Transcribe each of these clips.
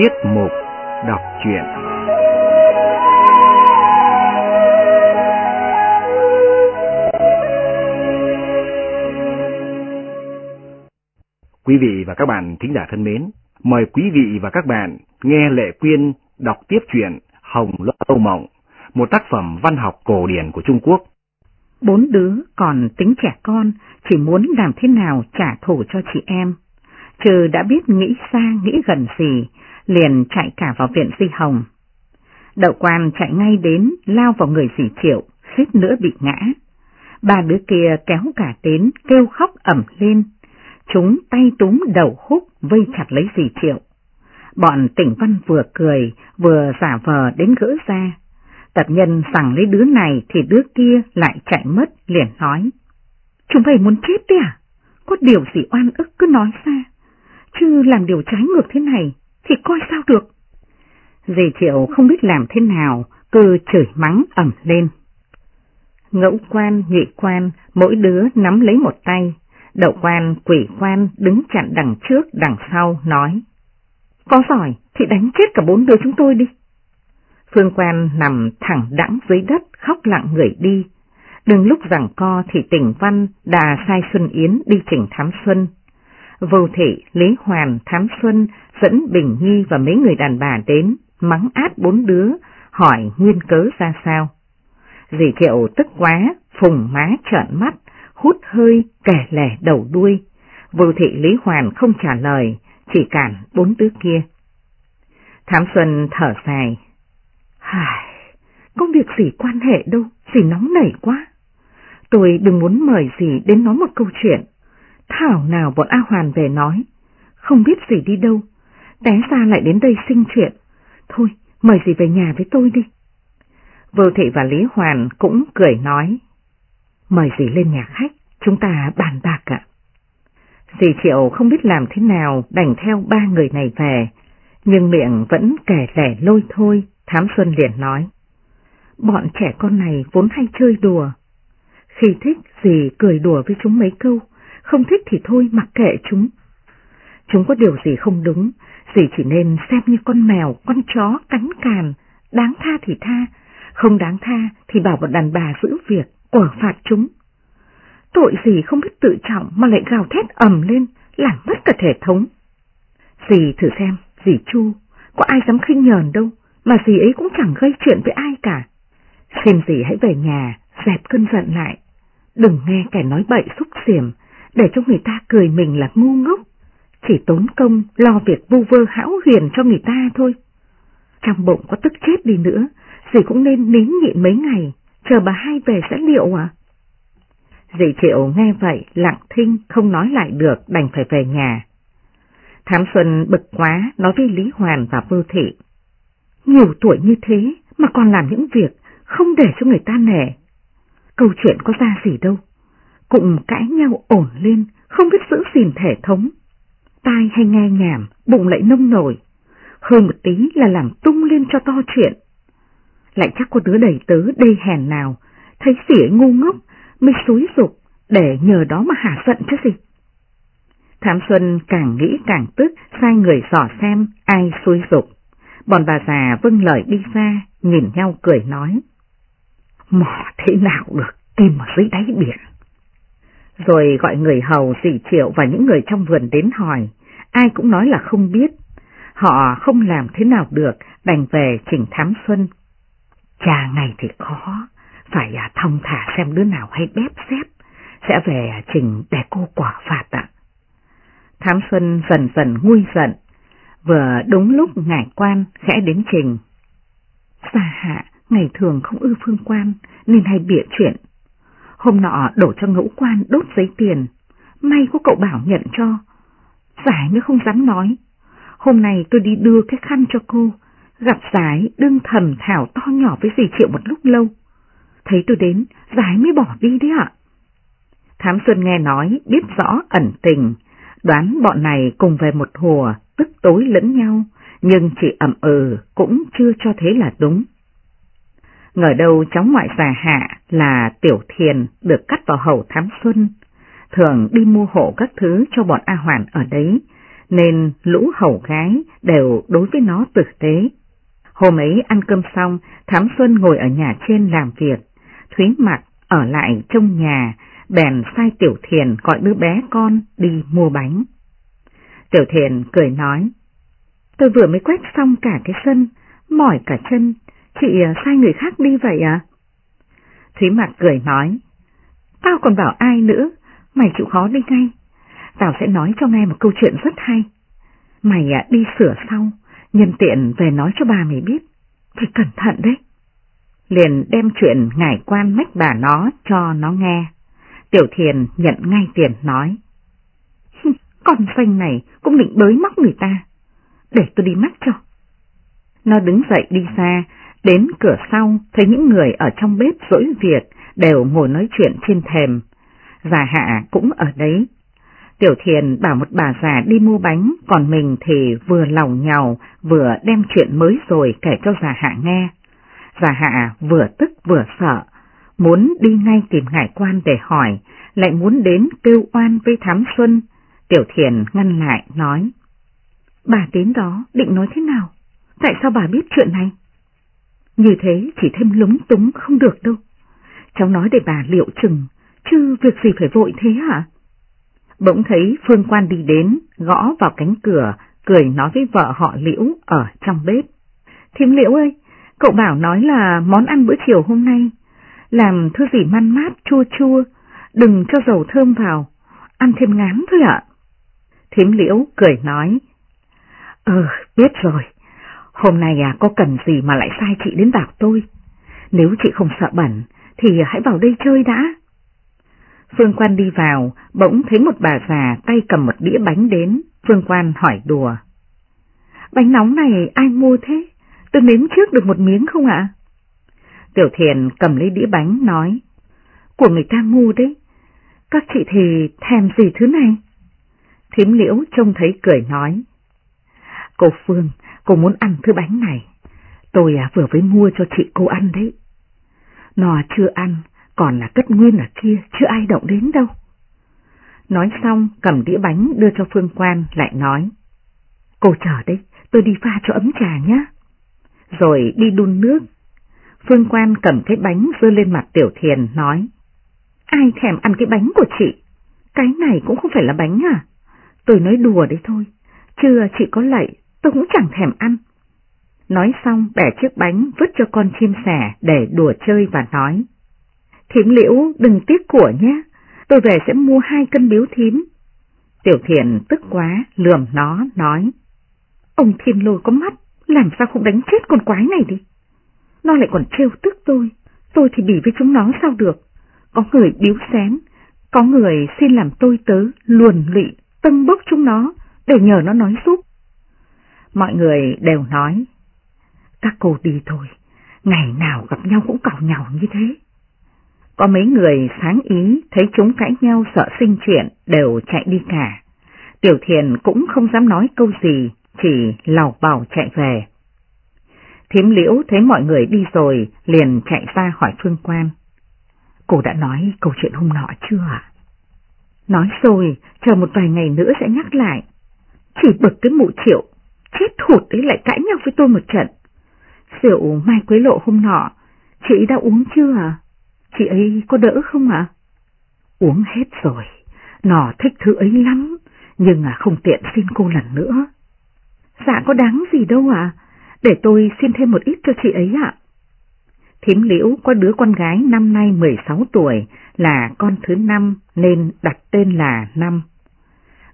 Tiết mục đọc truyện Quý vị và các bạn thính giả thân mến, mời quý vị và các bạn nghe Lệ Quyên đọc tiếp truyện Hồng Lâu Mộng, một tác phẩm văn học cổ điển của Trung Quốc. Bốn đứa còn tính trẻ con, chỉ muốn làm thế nào trả thù cho chị em. Trừ đã biết nghĩ xa nghĩ gần gì, liền chạy cả vào viện Di Hồng. Đậu quan chạy ngay đến, lao vào người dì triệu, suýt nữa bị ngã. Ba đứa kia kéo cả đến, kêu khóc ẩm lên. Chúng tay túm đầu húc, vây chặt lấy dì triệu. Bọn tỉnh văn vừa cười, vừa giả vờ đến gỡ ra. Tập nhân rằng lấy đứa này thì đứa kia lại chạy mất, liền nói. Chúng mày muốn chết đi à? Có điều gì oan ức cứ nói ra. Chứ làm điều trái ngược thế này thì coi sao được. Dì Triệu không biết làm thế nào, cứ chửi mắng ẩm lên. Ngẫu quan, nhụy quan, mỗi đứa nắm lấy một tay. Đậu quan, quỷ quan đứng chặn đằng trước, đằng sau, nói. Có giỏi thì đánh chết cả bốn đứa chúng tôi đi. Phương quan nằm thẳng đẳng dưới đất, khóc lặng người đi. Đừng lúc rằng co thì tỉnh văn đà sai Xuân Yến đi chỉnh thám xuân. Vô thị, Lý Hoàn, Thám Xuân dẫn Bình Nhi và mấy người đàn bà đến, mắng át bốn đứa, hỏi nguyên cớ ra sao. Dì Thiệu tức quá, phùng má trợn mắt, hút hơi, kẻ lẻ đầu đuôi. Vô thị Lý Hoàn không trả lời, chỉ cản bốn đứa kia. Thám Xuân thở dài. Hài, công việc gì quan hệ đâu, gì nóng nảy quá. Tôi đừng muốn mời gì đến nói một câu chuyện. Thảo nào bọn A Hoàn về nói, không biết gì đi đâu, té ra lại đến đây sinh chuyện. Thôi, mời dì về nhà với tôi đi. Vô Thị và Lý Hoàn cũng cười nói, mời dì lên nhà khách, chúng ta bàn bạc ạ. Dì Triệu không biết làm thế nào đành theo ba người này về, nhưng miệng vẫn kẻ lẻ lôi thôi, Thám Xuân liền nói. Bọn trẻ con này vốn hay chơi đùa. Khi thích dì cười đùa với chúng mấy câu, không thích thì thôi mặc kệ chúng. Chúng có điều gì không đúng, dì chỉ nên xem như con mèo, con chó, cắn càn, đáng tha thì tha, không đáng tha thì bảo bọn đàn bà giữ việc, quả phạt chúng. Tội gì không biết tự trọng mà lại gào thét ầm lên, làm mất cả thể thống. Dì thử xem, dì Chu, có ai dám khinh nhờn đâu, mà dì ấy cũng chẳng gây chuyện với ai cả. Xem dì hãy về nhà, dẹp cơn giận lại, đừng nghe kẻ nói bậy xúc xiểm, để cho người ta cười mình là ngu ngốc, chỉ tốn công lo việc vu vơ hão huyền cho người ta thôi. Trong bụng có tức chết đi nữa, dì cũng nên nín nhịn mấy ngày, chờ bà hai về sẽ liệu à? Dì Triệu nghe vậy lặng thinh không nói lại được đành phải về nhà. Thám Xuân bực quá nói với Lý Hoàn và Vư Thị. Nhiều tuổi như thế mà còn làm những việc không để cho người ta nể. Câu chuyện có ra gì đâu. Cùng cãi nhau ổn lên, không biết giữ gìn thể thống. Tai hay nghe nhảm, bụng lại nông nổi. Hơn một tí là làm tung lên cho to chuyện. Lại chắc có đứa đầy tớ đê hèn nào, thấy xỉa ngu ngốc mới xúi dục để nhờ đó mà hả giận chứ gì. Thám Xuân càng nghĩ càng tức, sai người dò xem ai xúi dục. Bọn bà già vâng lời đi ra, nhìn nhau cười nói. Mỏ thế nào được, tìm ở dưới đáy biển. Rồi gọi người hầu dì triệu và những người trong vườn đến hỏi, ai cũng nói là không biết. Họ không làm thế nào được, đành về trình thám xuân. Cha ngày thì khó, phải à, thông thả xem đứa nào hay bếp xếp, sẽ về trình để cô quả phạt ạ. Thám Xuân dần dần nguôi giận, vừa đúng lúc ngải quan khẽ đến trình. Xa hạ, ngày thường không ưa phương quan nên hay bịa chuyện. Hôm nọ đổ cho ngẫu quan đốt giấy tiền, may có cậu bảo nhận cho. Giải nữa không dám nói. Hôm nay tôi đi đưa cái khăn cho cô, gặp giải đương thầm thảo to nhỏ với dì Triệu một lúc lâu. Thấy tôi đến, giải mới bỏ đi đấy ạ. Thám Xuân nghe nói, biết rõ ẩn tình, đoán bọn này cùng về một hùa, tức tối lẫn nhau, nhưng chỉ ẩm ừ cũng chưa cho thế là đúng. Ngờ đâu cháu ngoại già hạ là Tiểu Thiền được cắt vào hầu thám xuân, thường đi mua hộ các thứ cho bọn A Hoàn ở đấy, nên lũ hầu gái đều đối với nó tử tế. Hôm ấy ăn cơm xong, Thám Xuân ngồi ở nhà trên làm việc, Thúy Mặc ở lại trong nhà, bèn sai Tiểu Thiền gọi đứa bé con đi mua bánh. Tiểu Thiền cười nói, tôi vừa mới quét xong cả cái sân, mỏi cả chân, chị à, sai người khác đi vậy à? Thúy Mặc cười nói, tao còn bảo ai nữa, mày chịu khó đi ngay, tao sẽ nói cho nghe một câu chuyện rất hay. Mày à, đi sửa sau, nhân tiện về nói cho bà mày biết, phải cẩn thận đấy. Liền đem chuyện ngải quan mách bà nó cho nó nghe. Tiểu Thiền nhận ngay tiền nói. Con xanh này cũng định bới móc người ta, để tôi đi mắc cho. Nó đứng dậy đi xa, đến cửa sau thấy những người ở trong bếp rỗi việc đều ngồi nói chuyện thiên thèm. Già hạ cũng ở đấy. Tiểu Thiền bảo một bà già đi mua bánh, còn mình thì vừa lòng nhào vừa đem chuyện mới rồi kể cho già hạ nghe. Già hạ vừa tức vừa sợ, muốn đi ngay tìm ngải quan để hỏi, lại muốn đến kêu oan với Thám Xuân. Tiểu Thiền ngăn lại nói, bà đến đó định nói thế nào? Tại sao bà biết chuyện này? Như thế chỉ thêm lúng túng không được đâu. Cháu nói để bà liệu chừng, chứ việc gì phải vội thế hả? Bỗng thấy Phương Quan đi đến, gõ vào cánh cửa, cười nói với vợ họ Liễu ở trong bếp. Thím Liễu ơi, cậu bảo nói là món ăn bữa chiều hôm nay, làm thứ gì man mát chua chua, đừng cho dầu thơm vào, ăn thêm ngán thôi ạ. Thím Liễu cười nói, Ừ, biết rồi, hôm nay à có cần gì mà lại sai chị đến bảo tôi. Nếu chị không sợ bẩn, thì hãy vào đây chơi đã. Phương Quan đi vào, bỗng thấy một bà già tay cầm một đĩa bánh đến, Phương Quan hỏi đùa. Bánh nóng này ai mua thế? Tôi nếm trước được một miếng không ạ? Tiểu Thiền cầm lấy đĩa bánh nói, của người ta mua đấy, các chị thì thèm gì thứ này? Thím liễu trông thấy cười nói, cô Phương, cô muốn ăn thứ bánh này, tôi à, vừa mới mua cho chị cô ăn đấy. Nó chưa ăn, còn là cất nguyên ở kia, chưa ai động đến đâu. Nói xong, cầm đĩa bánh đưa cho Phương Quan, lại nói. Cô chờ đấy, tôi đi pha cho ấm trà nhé. Rồi đi đun nước. Phương Quan cầm cái bánh dơ lên mặt Tiểu Thiền, nói. Ai thèm ăn cái bánh của chị? Cái này cũng không phải là bánh à? Tôi nói đùa đấy thôi. Chưa chị có lạy, tôi cũng chẳng thèm ăn. Nói xong bẻ chiếc bánh vứt cho con chim sẻ để đùa chơi và nói. Thím liễu đừng tiếc của nhé, tôi về sẽ mua hai cân biếu thím. Tiểu thiện tức quá, lườm nó, nói. Ông thiên lôi có mắt, làm sao không đánh chết con quái này đi. Nó lại còn trêu tức tôi, tôi thì bị với chúng nó sao được. Có người biếu xén, có người xin làm tôi tớ, luồn lụy, tân bốc chúng nó, để nhờ nó nói giúp. Mọi người đều nói, các cô đi thôi, ngày nào gặp nhau cũng cào nhau như thế. Có mấy người sáng ý thấy chúng cãi nhau sợ sinh chuyện đều chạy đi cả. Tiểu thiền cũng không dám nói câu gì, chỉ lào bảo chạy về. Thiếm liễu thấy mọi người đi rồi liền chạy ra hỏi Phương Quan. Cô đã nói câu chuyện hôm nọ chưa ạ? Nói rồi, chờ một vài ngày nữa sẽ nhắc lại. Chỉ bực cái mụ triệu, chết thụt ấy lại cãi nhau với tôi một trận. Rượu mai quế lộ hôm nọ, chị đã uống chưa à? Chị ấy có đỡ không ạ? Uống hết rồi, nó thích thứ ấy lắm, nhưng à không tiện xin cô lần nữa. Dạ có đáng gì đâu à? để tôi xin thêm một ít cho chị ấy ạ. Thím Liễu có đứa con gái năm nay 16 tuổi, là con thứ năm nên đặt tên là Năm.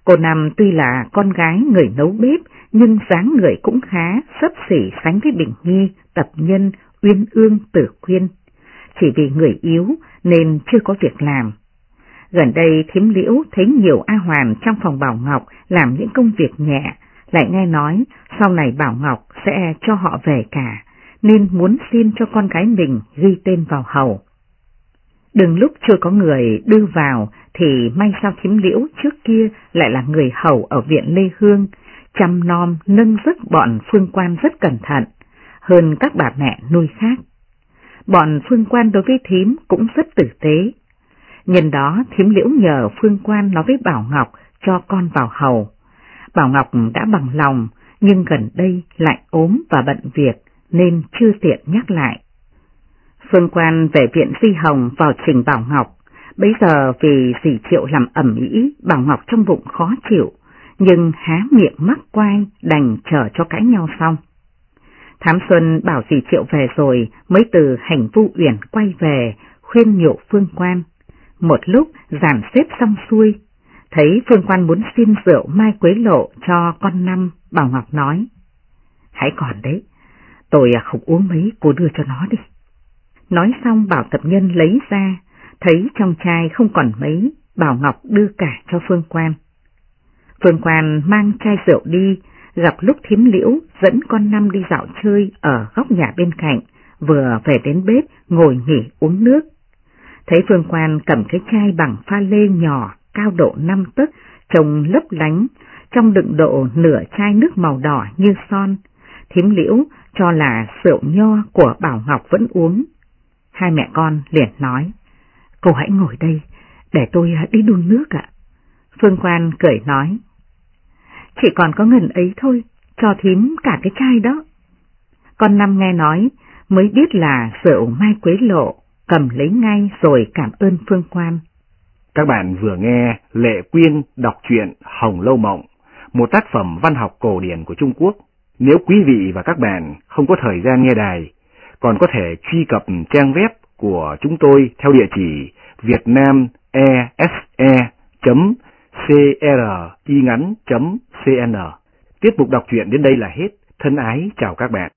Cô Năm tuy là con gái người nấu bếp, nhưng dáng người cũng khá, sấp xỉ sánh với Bình Nhi, Tập Nhân, Uyên Ương, Tử Quyên chỉ vì người yếu nên chưa có việc làm. Gần đây thím liễu thấy nhiều A Hoàn trong phòng Bảo Ngọc làm những công việc nhẹ, lại nghe nói sau này Bảo Ngọc sẽ cho họ về cả, nên muốn xin cho con gái mình ghi tên vào hầu. Đừng lúc chưa có người đưa vào thì may sao thím liễu trước kia lại là người hầu ở viện Lê Hương, chăm nom nâng giấc bọn phương quan rất cẩn thận, hơn các bà mẹ nuôi khác bọn phương quan đối với thím cũng rất tử tế. Nhân đó thím liễu nhờ phương quan nói với Bảo Ngọc cho con vào hầu. Bảo Ngọc đã bằng lòng, nhưng gần đây lại ốm và bận việc nên chưa tiện nhắc lại. Phương quan về viện Di Hồng vào trình Bảo Ngọc, bây giờ vì dì Triệu làm ẩm ý, Bảo Ngọc trong bụng khó chịu, nhưng há miệng mắc quai đành chờ cho cãi nhau xong. Thám Xuân bảo dì Triệu về rồi mới từ hành vu uyển quay về, khuyên nhộ Phương Quan. Một lúc giản xếp xong xuôi, thấy Phương Quan muốn xin rượu mai quế lộ cho con năm, Bảo Ngọc nói. Hãy còn đấy, tôi không uống mấy, cô đưa cho nó đi. Nói xong bảo tập nhân lấy ra, thấy trong chai không còn mấy, Bảo Ngọc đưa cả cho Phương Quan. Phương Quan mang chai rượu đi, gặp lúc thím liễu dẫn con năm đi dạo chơi ở góc nhà bên cạnh, vừa về đến bếp ngồi nghỉ uống nước. Thấy Phương Quan cầm cái chai bằng pha lê nhỏ cao độ 5 tấc, trông lấp lánh, trong đựng độ nửa chai nước màu đỏ như son, thím liễu cho là rượu nho của Bảo Ngọc vẫn uống. Hai mẹ con liền nói, cô hãy ngồi đây, để tôi à, đi đun nước ạ. Phương Quan cười nói, chỉ còn có ngần ấy thôi, cho thím cả cái chai đó. Con Năm nghe nói, mới biết là rượu mai quế lộ, cầm lấy ngay rồi cảm ơn Phương Quan. Các bạn vừa nghe Lệ Quyên đọc truyện Hồng Lâu Mộng, một tác phẩm văn học cổ điển của Trung Quốc. Nếu quý vị và các bạn không có thời gian nghe đài, còn có thể truy cập trang web của chúng tôi theo địa chỉ vietnamese.cringắn.cn. Tiết mục đọc truyện đến đây là hết. Thân ái chào các bạn.